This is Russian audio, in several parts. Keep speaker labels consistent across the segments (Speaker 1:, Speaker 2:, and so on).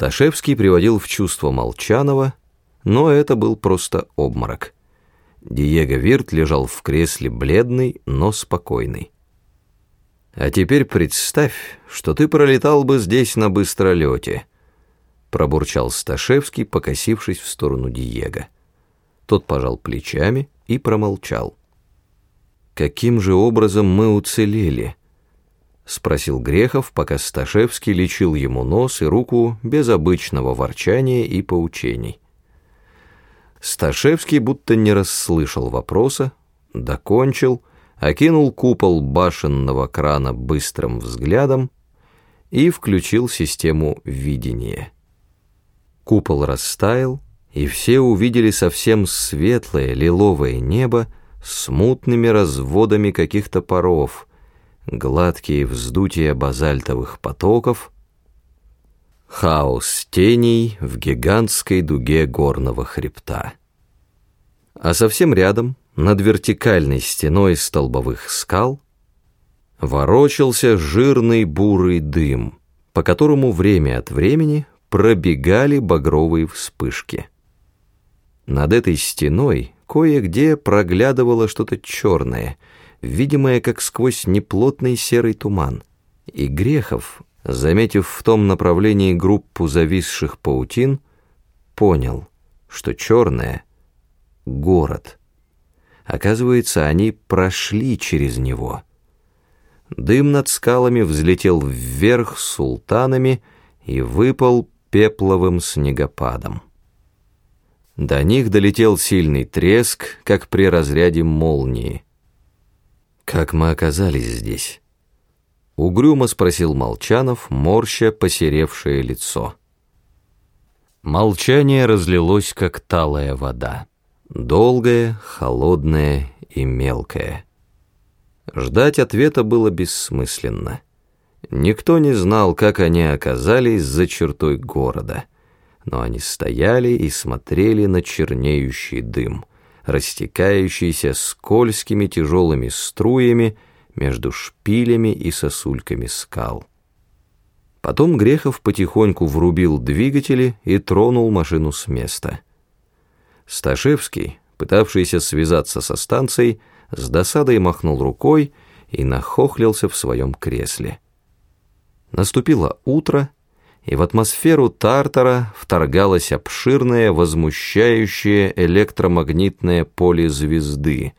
Speaker 1: Сташевский приводил в чувство Молчанова, но это был просто обморок. Диего Вирт лежал в кресле бледный, но спокойный. «А теперь представь, что ты пролетал бы здесь на быстролете», пробурчал Сташевский, покосившись в сторону Диего. Тот пожал плечами и промолчал. «Каким же образом мы уцелели?» Спросил Грехов, пока Сташевский лечил ему нос и руку без обычного ворчания и поучений. Сташевский будто не расслышал вопроса, докончил, окинул купол башенного крана быстрым взглядом и включил систему видения. Купол растаял, и все увидели совсем светлое лиловое небо с мутными разводами каких-то паров — гладкие вздутия базальтовых потоков, хаос теней в гигантской дуге горного хребта. А совсем рядом, над вертикальной стеной столбовых скал, ворочался жирный бурый дым, по которому время от времени пробегали багровые вспышки. Над этой стеной кое-где проглядывало что-то черное — видимое как сквозь неплотный серый туман. И Грехов, заметив в том направлении группу зависших паутин, понял, что черное — город. Оказывается, они прошли через него. Дым над скалами взлетел вверх султанами и выпал пепловым снегопадом. До них долетел сильный треск, как при разряде молнии — «Как мы оказались здесь?» Угрюмо спросил Молчанов, морща посеревшее лицо. Молчание разлилось, как талая вода. Долгое, холодное и мелкое. Ждать ответа было бессмысленно. Никто не знал, как они оказались за чертой города, но они стояли и смотрели на чернеющий дым растекающийся скользкими тяжелыми струями между шпилями и сосульками скал. Потом Грехов потихоньку врубил двигатели и тронул машину с места. Сташевский, пытавшийся связаться со станцией, с досадой махнул рукой и нахохлился в своем кресле. Наступило утро, и в атмосферу Тартара вторгалось обширное, возмущающее электромагнитное поле звезды,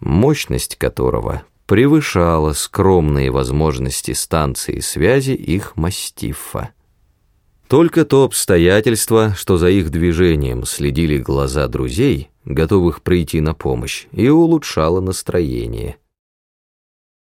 Speaker 1: мощность которого превышала скромные возможности станции связи их мастифа. Только то обстоятельство, что за их движением следили глаза друзей, готовых прийти на помощь, и улучшало настроение –